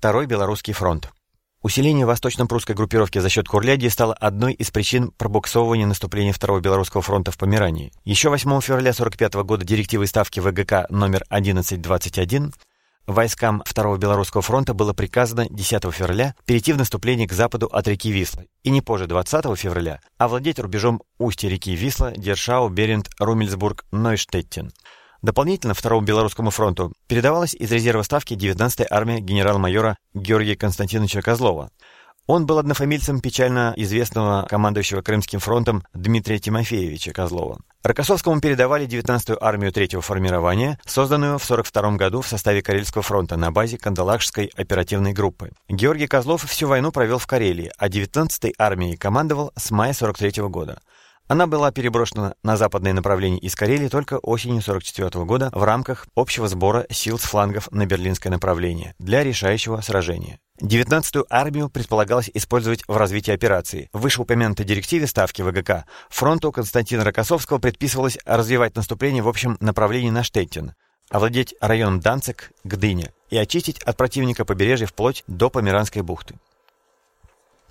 Второй Белорусский фронт. Усиление восточно-прусской группировки за счет Курляди стало одной из причин пробуксовывания наступления Второго Белорусского фронта в Померании. Еще 8 февраля 1945 года директивой Ставки ВГК номер 1121 войскам Второго Белорусского фронта было приказано 10 февраля перейти в наступление к западу от реки Висла и не позже 20 февраля овладеть рубежом устья реки Висла, Дершау, Берент, Румельсбург, Нойштеттен. Дополнительно Второму Белорусскому фронту передавалась из резерва ставки 19-я армия генерал-майора Георгия Константиновича Козлова. Он был однофамильцем печально известного командующего Крымским фронтом Дмитрия Тимофеевича Козлова. Рокоссовскому передавали 19-ю армию третьего формирования, созданную в 1942 году в составе Карельского фронта на базе Кандалакшской оперативной группы. Георгий Козлов всю войну провел в Карелии, а 19-й армией командовал с мая 1943 года. Она была переброшена на западное направление из Карелии только осенью 1944 года в рамках общего сбора сил с флангов на берлинское направление для решающего сражения. 19-ю армию предполагалось использовать в развитии операции. В вышеупомянутой директиве Ставки ВГК фронту Константина Рокоссовского предписывалось развивать наступление в общем направлении на Штеттин, овладеть районом Данцик, Гдыня и очистить от противника побережье вплоть до Померанской бухты.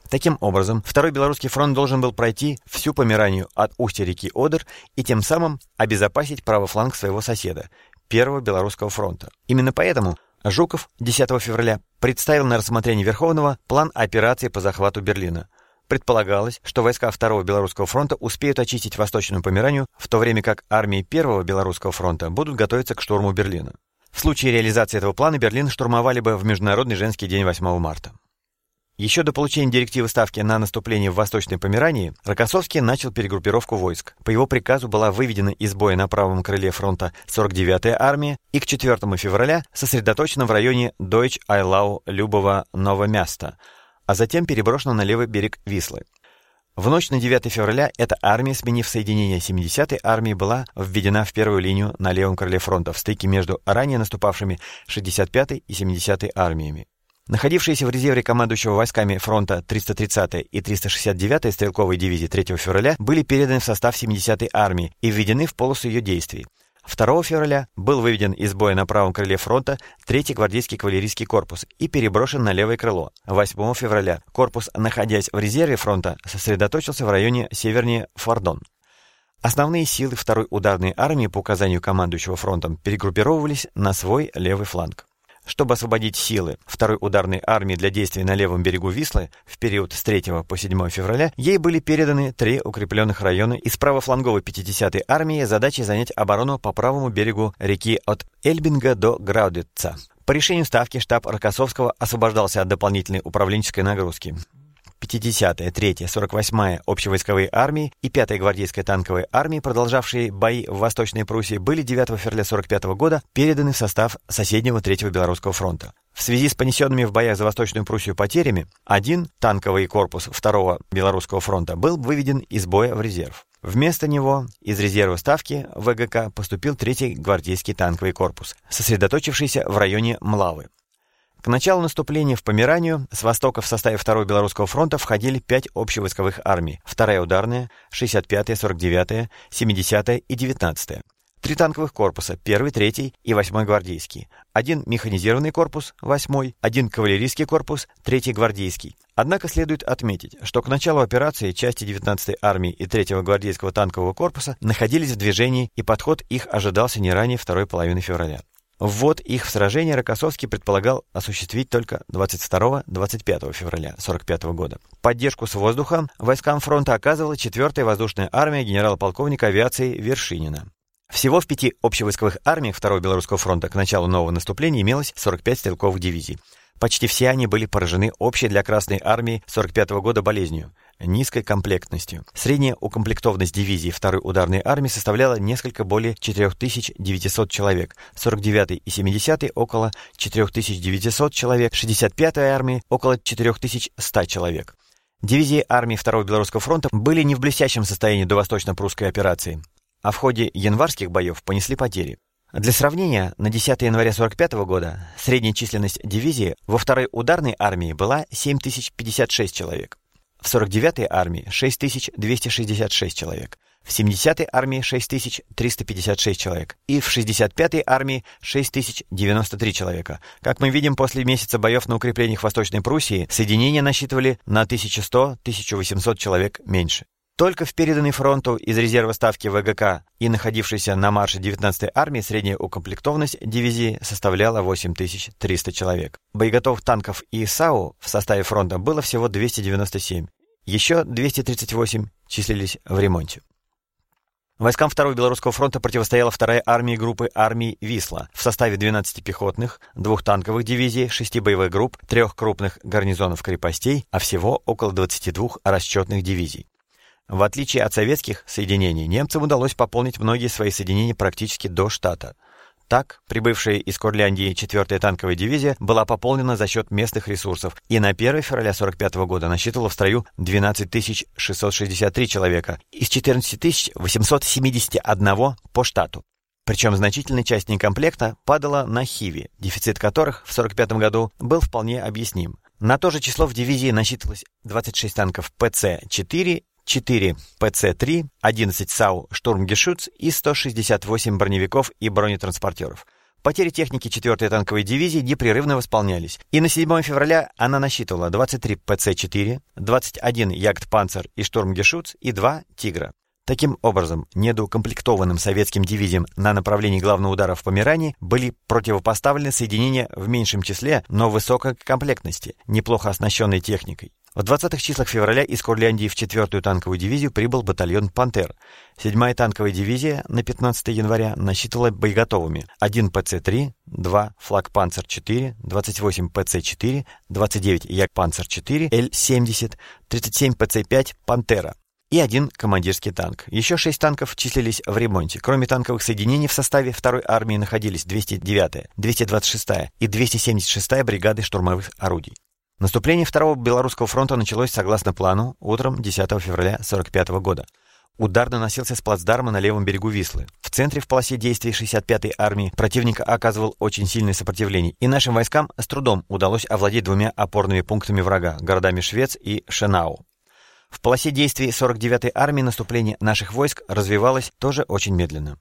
Таким образом, Второй Белорусский фронт должен был пройти всю Померанию от устья реки Одер и тем самым обезопасить правый фланг своего соседа, Первого Белорусского фронта. Именно поэтому Жуков 10 февраля представил на рассмотрение Верховного план операции по захвату Берлина. Предполагалось, что войска Второго Белорусского фронта успеют очистить Восточную Померанию, в то время как армии Первого Белорусского фронта будут готовиться к штурму Берлина. В случае реализации этого плана Берлин штурмовали бы в Международный женский день 8 марта. Еще до получения директивы ставки на наступление в Восточной Померании, Рокоссовский начал перегруппировку войск. По его приказу была выведена из боя на правом крыле фронта 49-я армия и к 4 февраля сосредоточена в районе Дойч-Айлау-Любова-Новомяста, а затем переброшена на левый берег Вислы. В ночь на 9 февраля эта армия, сменив соединение 70-й армии, была введена в первую линию на левом крыле фронта в стыке между ранее наступавшими 65-й и 70-й армиями. Находившиеся в резерве командующего войсками фронта 330-й и 369-й стрелковой дивизии 3 февраля были переданы в состав 70-й армии и введены в полосу ее действий. 2 февраля был выведен из боя на правом крыле фронта 3-й гвардейский кавалерийский корпус и переброшен на левое крыло. 8 февраля корпус, находясь в резерве фронта, сосредоточился в районе севернее Фордон. Основные силы второй ударной армии по указанию командующего фронтом перегруппировывались на свой левый фланг. Чтобы освободить силы второй ударной армии для действий на левом берегу Вислы в период с 3 по 7 февраля, ей были переданы три укрепленных района из правофланговой 50-й армии задачей занять оборону по правому берегу реки от Эльбинга до Граудетца. По решению Ставки штаб Рокоссовского освобождался от дополнительной управленческой нагрузки. 50-я, 3-я, 48-я общевойсковые армии и 5-я гвардейская танковая армии, продолжавшие бои в Восточной Пруссии, были 9 февраля 1945 года переданы в состав соседнего 3-го Белорусского фронта. В связи с понесенными в боях за Восточную Пруссию потерями, один танковый корпус 2-го Белорусского фронта был выведен из боя в резерв. Вместо него из резерва ставки ВГК поступил 3-й гвардейский танковый корпус, сосредоточившийся в районе Млавы. К началу наступления в Померанию с востока в составе 2-го Белорусского фронта входили пять общевойсковых армий. Вторая ударная, 65-я, 49-я, 70-я и 19-я. Три танковых корпуса, 1-й, 3-й и 8-й гвардейский. Один механизированный корпус, 8-й, один кавалерийский корпус, 3-й гвардейский. Однако следует отметить, что к началу операции части 19-й армии и 3-го гвардейского танкового корпуса находились в движении, и подход их ожидался не ранее второй половины февраля. Ввод их в сражение Рокоссовский предполагал осуществить только 22-25 февраля 1945 года. Поддержку с воздуха войскам фронта оказывала 4-я воздушная армия генерала-полковника авиации Вершинина. Всего в пяти общевойсковых армиях Второго Белорусского фронта к началу нового наступления имелось 45 стрелковых дивизий. Почти все они были поражены общей для Красной армии 45 года болезнью – низкой комплектностью. Средняя укомплектованность дивизии 2-й ударной армии составляла несколько более 4900 человек, 49-й и 70-й – около 4900 человек, 65-й армии – около 4100 человек. Дивизии армии 2-го Белорусского фронта были не в блестящем состоянии до восточно-прусской операции, а в ходе январских боев понесли потери. Для сравнения, на 10 января 1945 года средняя численность дивизии во второй ударной армии была 7056 человек, в 49-й армии 6266 человек, в в 70-й армии 6356 человек и в 65-й армии 6093 человека. Как мы видим, после месяца боев на укреплениях Восточной Пруссии соединения насчитывали на 1100-1800 человек меньше. Только в переданной фронту из резерва ставки ВГК и находившейся на марше 19-й армии средняя укомплектованность дивизии составляла 8300 человек. Боеготовых танков и САУ в составе фронта было всего 297. Еще 238 числились в ремонте. Войскам Второго Белорусского фронта противостояла вторая армия группы армий «Висла» в составе 12 пехотных, двух танковых дивизий, шести боевых групп, трех крупных гарнизонов крепостей, а всего около 22 расчетных дивизий. В отличие от советских соединений, немцам удалось пополнить многие свои соединения практически до штата. Так, прибывшая из Курляндии 4-я танковая дивизия была пополнена за счет местных ресурсов и на 1 февраля 1945 года насчитывала в строю 12 663 человека из 14 871 по штату. Причем значительная часть некомплекта падала на Хиви, дефицит которых в 1945 году был вполне объясним. На то же число в дивизии насчитывалось 26 танков ПЦ-4 4 ПЦ-3, 11 САУ «Штурмгешütz» и 168 броневиков и бронетранспортеров. Потери техники 4-й танковой дивизии непрерывно восполнялись, и на 7 февраля она насчитывала 23 ПЦ-4, 21 Ягд-Панцер и «Штурмгешütz» и 2 «Тигра». Таким образом, недоукомплектованным советским дивизиям на направлении главного удара в Померании были противопоставлены соединения в меньшем числе, но высокой комплектности, неплохо оснащенной техникой. В 20-х числах февраля из Курляндии в 4-ю танковую дивизию прибыл батальон «Пантер». 7-я танковая дивизия на 15 января насчитывала боеготовыми 1 ПЦ-3, 2 флаг «Панцер-4», 28 ПЦ-4, 29 Як-Панцер-4, Л-70, 37 ПЦ-5 «Пантера» и один командирский танк. Еще шесть танков числились в ремонте. Кроме танковых соединений в составе второй армии находились 209-я, 226-я и 276-я бригады штурмовых орудий. Наступление Второго Белорусского фронта началось согласно плану утром 10 февраля 1945 года. Удар наносился с плацдарма на левом берегу Вислы. В центре в полосе действий 65-й армии противника оказывал очень сильное сопротивление, и нашим войскам с трудом удалось овладеть двумя опорными пунктами врага – городами Швец и Шенау. В полосе действий 49-й армии наступление наших войск развивалось тоже очень медленно.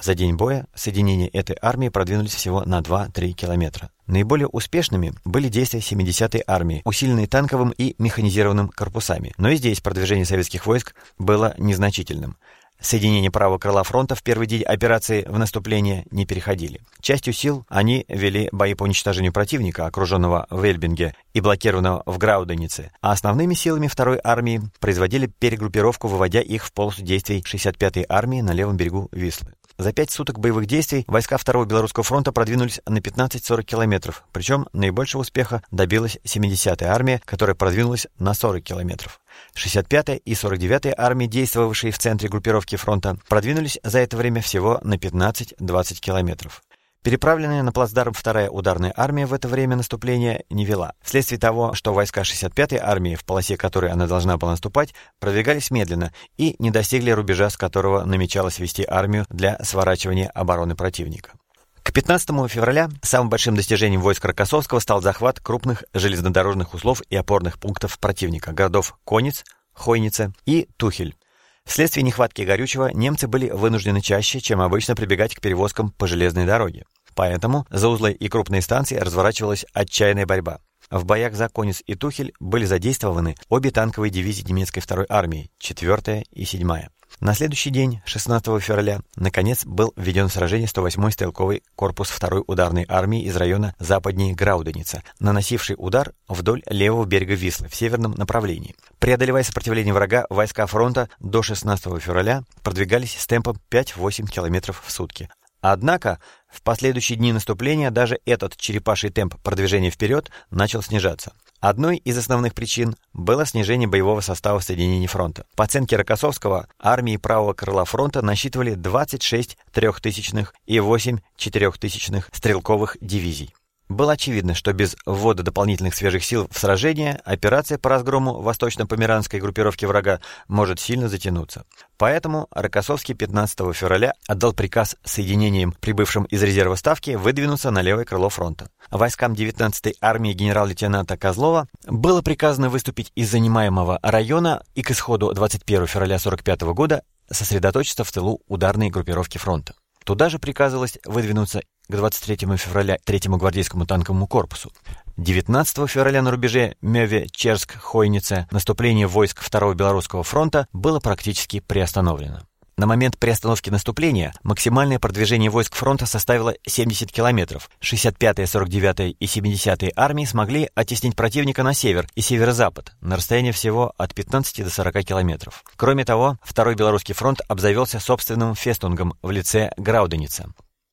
За день боя соединения этой армии продвинулись всего на 2-3 километра. Наиболее успешными были действия 70-й армии, усиленные танковым и механизированным корпусами. Но и здесь продвижение советских войск было незначительным. Соединения правого крыла фронта в первый день операции в наступление не переходили. Частью сил они вели бои по уничтожению противника, окруженного в Эльбинге и блокированного в Грауденице, а основными силами второй армии производили перегруппировку, выводя их в полосу действий 65-й армии на левом берегу Вислы. За пять суток боевых действий войска Второго Белорусского фронта продвинулись на 15-40 километров, причем наибольшего успеха добилась 70-я армия, которая продвинулась на 40 километров. 65-я и 49-я армии, действовавшие в центре группировки фронта, продвинулись за это время всего на 15-20 километров. Переправленная на плацдарм вторая ударная армия в это время наступления не вела, вследствие того, что войска 65-й армии, в полосе которой она должна была наступать, продвигались медленно и не достигли рубежа, с которого намечалось вести армию для сворачивания обороны противника. К 15 февраля самым большим достижением войск Рокоссовского стал захват крупных железнодорожных узлов и опорных пунктов противника, городов Конец, Хойнице и Тухель. Вследствие нехватки горючего немцы были вынуждены чаще, чем обычно, прибегать к перевозкам по железной дороге. Поэтому за узлы и крупные станции разворачивалась отчаянная борьба. В боях за Конец и Тухель были задействованы обе танковые дивизии немецкой второй армии, 4 и 7. На следующий день, 16 февраля, наконец был введен в сражение 108-й стрелковый корпус 2-й ударной армии из района западней Грауденица, наносивший удар вдоль левого берега Вислы в северном направлении. Преодолевая сопротивление врага, войска фронта до 16 февраля продвигались с темпом 5-8 км в сутки. Однако в последующие дни наступления даже этот черепаший темп продвижения вперед начал снижаться. Одной из основных причин было снижение боевого состава соединений фронта. По оценке Рокоссовского, армии правого крыла фронта насчитывали 26 трехтысячных и 8 четырехтысячных стрелковых дивизий. Было очевидно, что без ввода дополнительных свежих сил в сражение операция по разгрому восточно-померанской группировки врага может сильно затянуться. Поэтому Рокоссовский 15 февраля отдал приказ соединениям, прибывшим из резерва Ставки, выдвинуться на левое крыло фронта. Войскам 19-й армии генерал-лейтенанта Козлова было приказано выступить из занимаемого района и к исходу 21 февраля 1945 года сосредоточиться в тылу ударной группировки фронта. Туда же приказывалось выдвинуться к 23 февраля 3-му гвардейскому танковому корпусу. 19 февраля на рубеже Мёве-Черск-Хойнице наступление войск 2-го Белорусского фронта было практически приостановлено. На момент приостановки наступления максимальное продвижение войск фронта составило 70 километров. 65-я, 49-я и 70-я армии смогли оттеснить противника на север и северо-запад на расстоянии всего от 15 до 40 километров. Кроме того, Второй Белорусский фронт обзавелся собственным фестунгом в лице Грауденица.